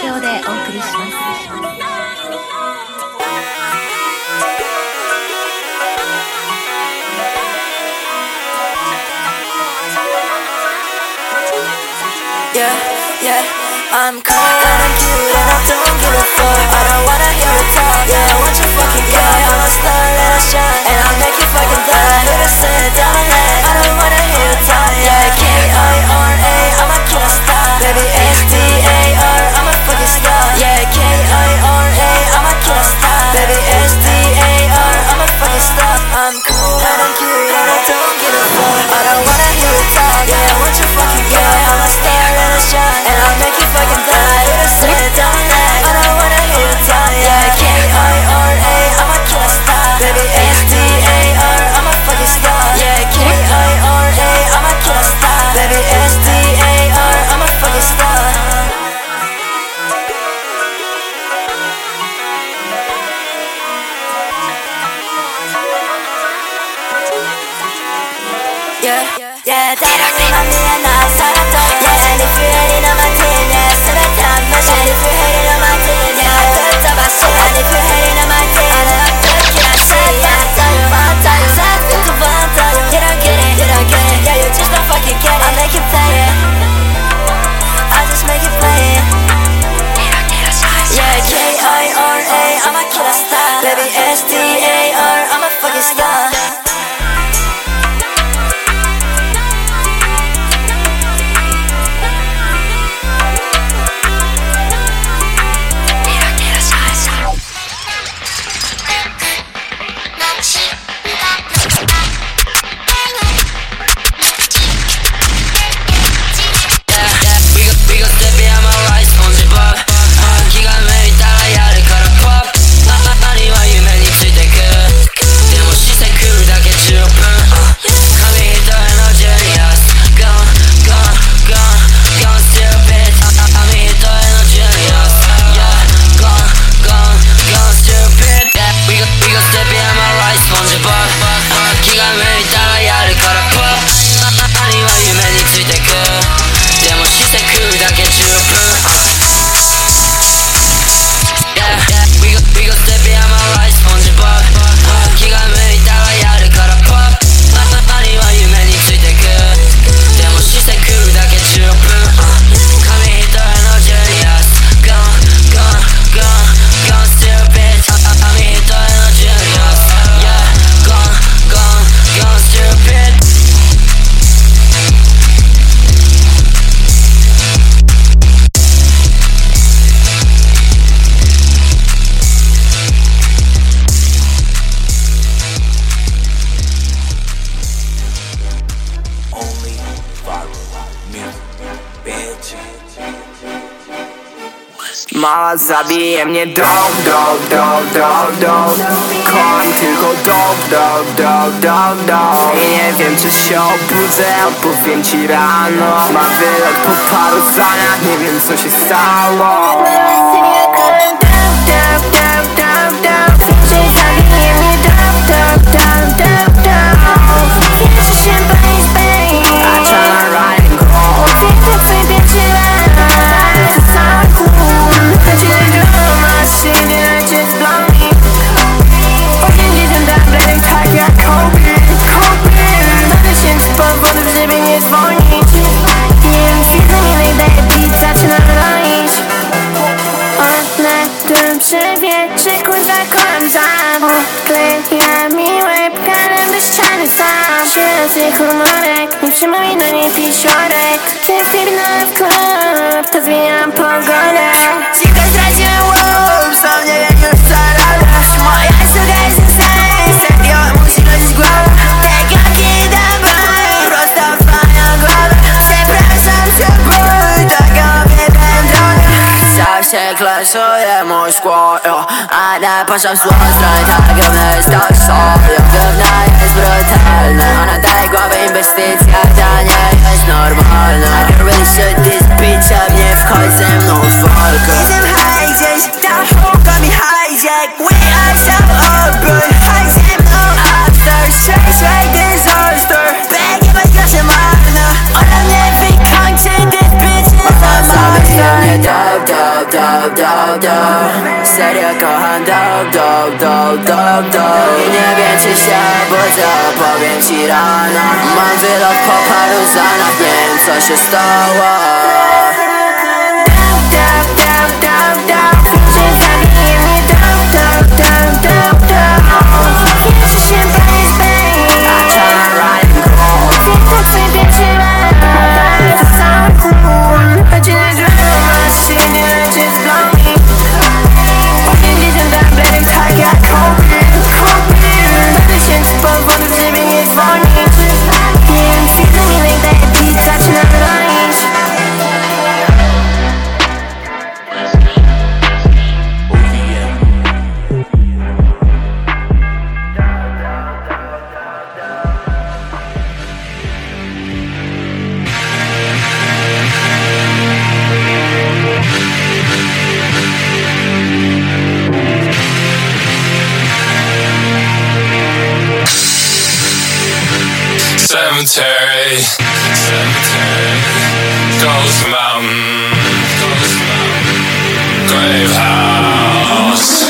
京でお送りします。Yeah, yeah, I'm cold and I'm cute and I don't give a fuck. Zabije mnie dog, dog, dog, dog, dog Kocham tylko dog, dog, dog, dog, dog I nie wiem czy się obudzę, opowiem ci rano. Mam wylot po paru zaniach, nie wiem co się stało. Zwykle czuję mój skło A nie patrzę w złą tak jest tak sobie. Równa jest brutalna Ona daje głowę inwestycja Ta nie jest normalna I can really shoot this bitch up Nie wchodź ze mną w walkę Jestem high gdzieś kocham do, do, do, do, do I nie więcej się budzę, opowiem ci rano. Mam wylot po paru zanach, nie wiem co się stało. Down, down, down, down, down Cemetery, Ghost Mountain, Ghost Grave House.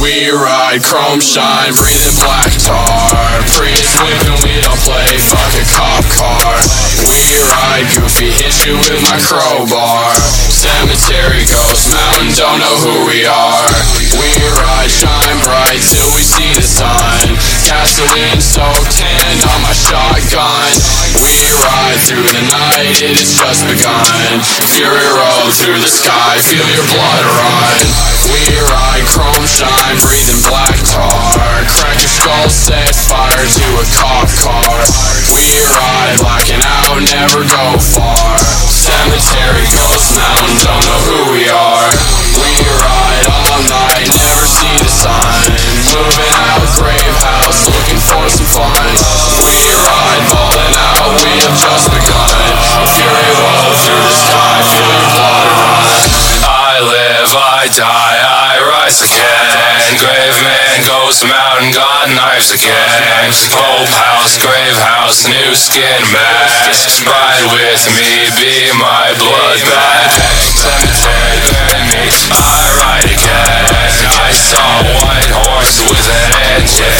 We ride chrome shine, breathing black tar. Prius whipping, we don't play, fuck a cop car. We ride goofy, hit you with my crowbar. Cemetery, ghost mountain, don't know who we are. We ride, shine bright till we see the sun. Gasoline soaked hand on my shotgun. We ride through the night, it has just begun. Fury road through the sky, feel your blood run. We ride chrome shine, breathing black tar. Crack your skull, set fire to a cop car. We ride blacking out, never go far. Man, got knives again. Pope house, grave house, new skin mask. Ride with me, be my blood bag. Cemetery, bury me, I ride again. I saw a white horse with an engine.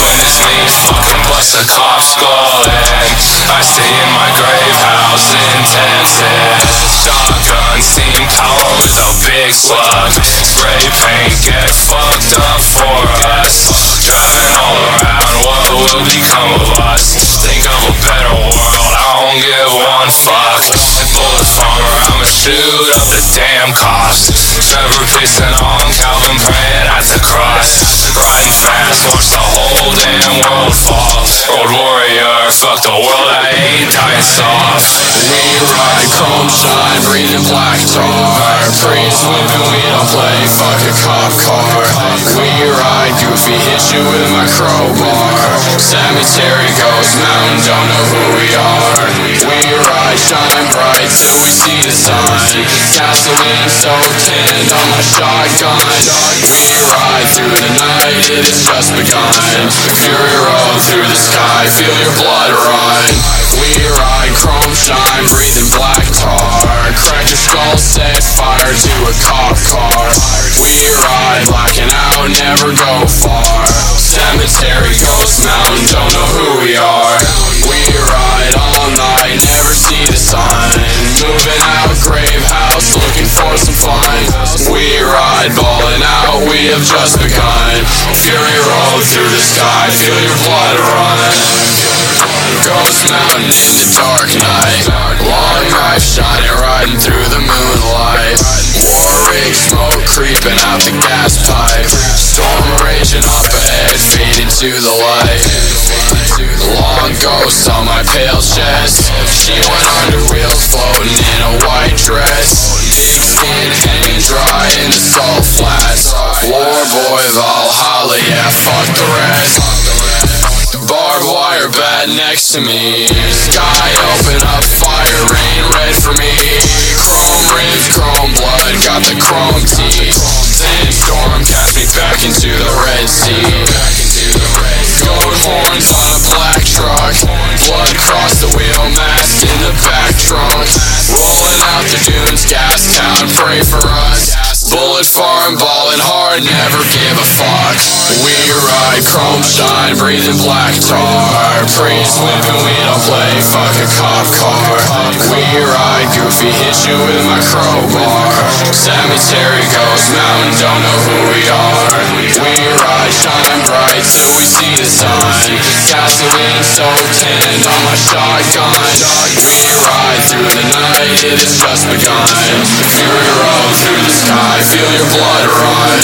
Witness me fucking bust a cop skull in. I stay in my grave house intensive. Shotgun, steam power with a big slug. Spray paint, get fucked up for us. Driving all around, what will become of us? Think of a better world, I don't give one fuck. Bullet farmer, I'ma shoot up the damn cops. Trevor pissing on Calvin, praying at the cross. Riding fast, watch the whole damn world fall. Road warrior, fuck the world, I ain't dying soft. We ride chrome shine, breathing black tar. Prius whipping, we don't play, fuck a cop car. We ride goofy, hit you with my crowbar. Cemetery, ghost mountain, don't know who we are. Shine bright till we see the sun. Gasoline soaked hand on my shotgun. We ride through the night, it has just begun. Fury road through the sky, feel your blood run. We ride chrome shine, breathing black tar. Crack your skull, set fire to a cop car. We ride blacking out, never go far. Cemetery, ghost mountain, we have just begun. Fury road through the sky, feel your blood run. Ghost mountain in the dark night. Long knife shining, riding through the moonlight. War rig smoke creeping out the gas pipe. Storm raging up ahead, fading to the light. Long ghost on my pale chest. She went under wheels, floating next to me. Sky open up, fire rain red for me. Chrome rims, chrome blood, got the chrome teeth. Then storm cast me back into the Red Sea. Goat horns on a black truck. Blood crossed the wheel, masked in the back trunk. Rolling out the dunes, gas town, pray for us. Bullet farm, ballin' hard, never give a fuck. We ride chrome shine, breathing black tar. Priest whipping, we don't play, fuck a cop car. We ride goofy, hit you with my crowbar. Cemetery ghost mountain, don't know who we are. We ride, shine bright till we see the sun. Gasoline soaked hand on my shotgun. We ride through the night, it has just begun. Fury road through the sky, feel your blood run.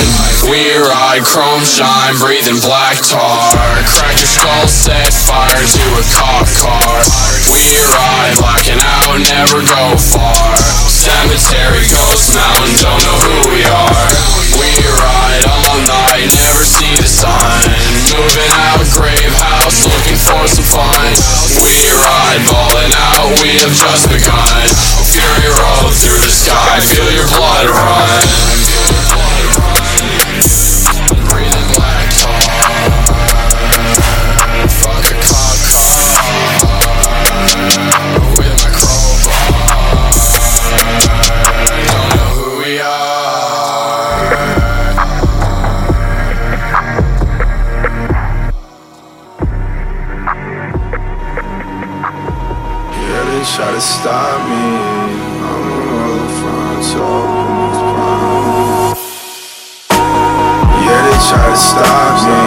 We ride chrome shine, breathing black tar. Crack your skull, set fire to a cop car. We ride, blacking out, never go far. Cemetery, ghost mountain, don't know who we are. We ride all night, never see the sign Moving out, grave house, looking for some fun. We ride, balling out, we have just begun. Fury road through the sky, feel your blood run. Try to stop me. I'm a roller front, so open this brown. Yeah, they try to stop me.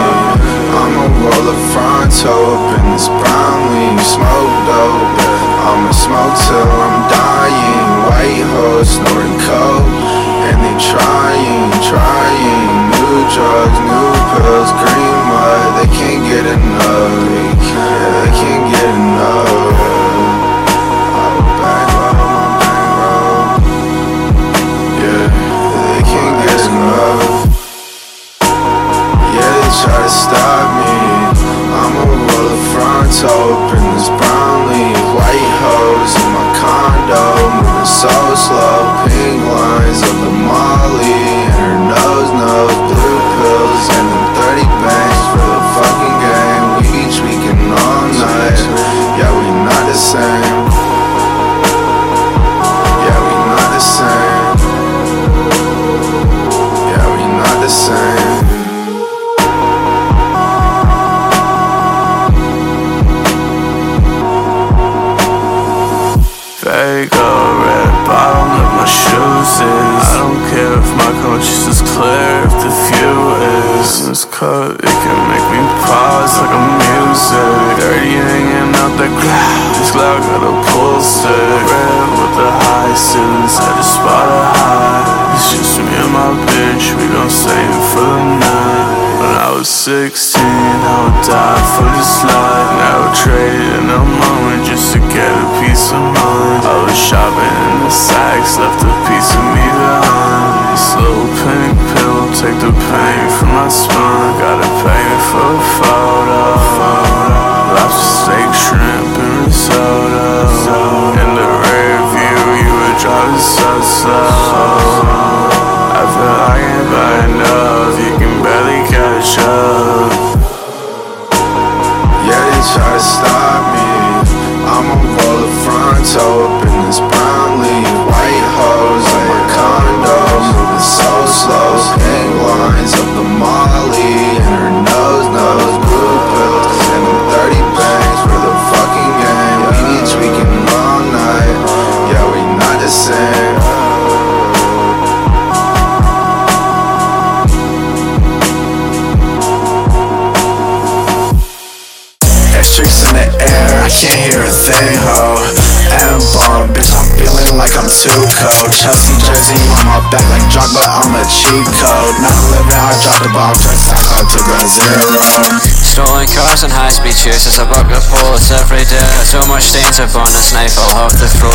I'm a roller front, so open this brown leaf. Smoke dope. I'ma smoke till I'm dying. White hoes snorting coke. And they trying, trying. New drugs, new pills, green mud. They can't get enough. They can't, they can't get enough. Got a stick Red with the high ceilings, at the spot a high. It's just me and my bitch, we gon' stay in for the night. When I was 16, I would die for this life Now traded in a moment just to get a peace of mind. I was shopping in the Saks, left a piece of me behind Little pink pill, take the pain from my spine. Gotta pay for a photo Lobster steak, shrimp, and risotto Chelsea jersey on my back like Drogba, I'm a cheat code. Not living, I dropped the bomb, just out to ground zero. Stolen cars and high-speed chasers, I bucket bullets every day so much stains upon this knife, I'll throw the I'm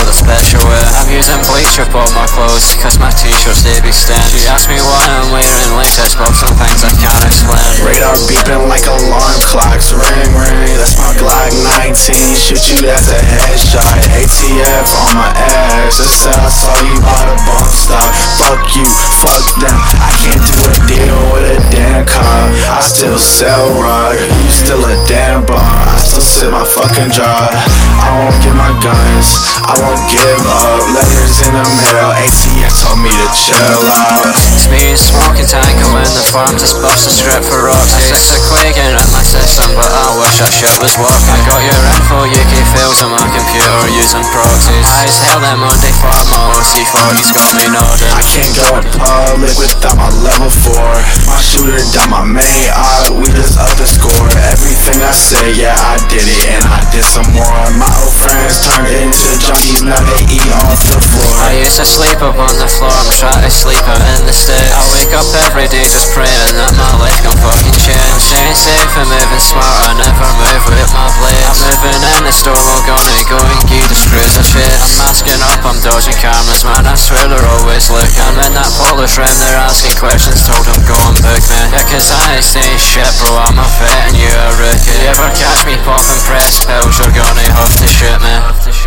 using bleach up all my clothes, cause my t-shirts they be stained She asked me why I'm wearing latex, but some things I can't explain Radar beeping like alarm clocks. Ring, ring, that's my Glock 19. Shoot you, that's a headshot. ATF on my ass. They said I saw you bought a bump stock Fuck you, fuck them. I can't do a deal with a damn car. I still sell rock. You still a damn bar. I still sit my fucking jaw. I won't get my guns. I won't give up. Letters in the mail. ATF told me to chill out. It's me and smoking tango in the farm Just bust a strip for rocks. Six are quaking in my system But I wish that shit was working I got your info, UK files on my computer Using proxies. I as hell that Monday for my OC40's got me nodding. I can't go in public without my level 4 My shooter down my main eye, we just up the score. Everything I say, yeah I did it and I did some more. My old friends turned into junkies, now they eat off the I used to sleep up on the floor, I'm tryna sleep out in the sticks I wake up every day just praying that my life can fucking change I'm staying safe and moving smart, I never move with my blade. I'm moving in the storm, I'm gonna go and get the screws and shit I'm masking up, I'm dodging cameras, man, I swear they're always looking I'm in that polar room, they're asking questions, told them go and book me. Yeah, cause I ain't saying shit, bro, I'm a vet and you a rookie. You ever catch me popping press pills, you're gonna have to shoot me.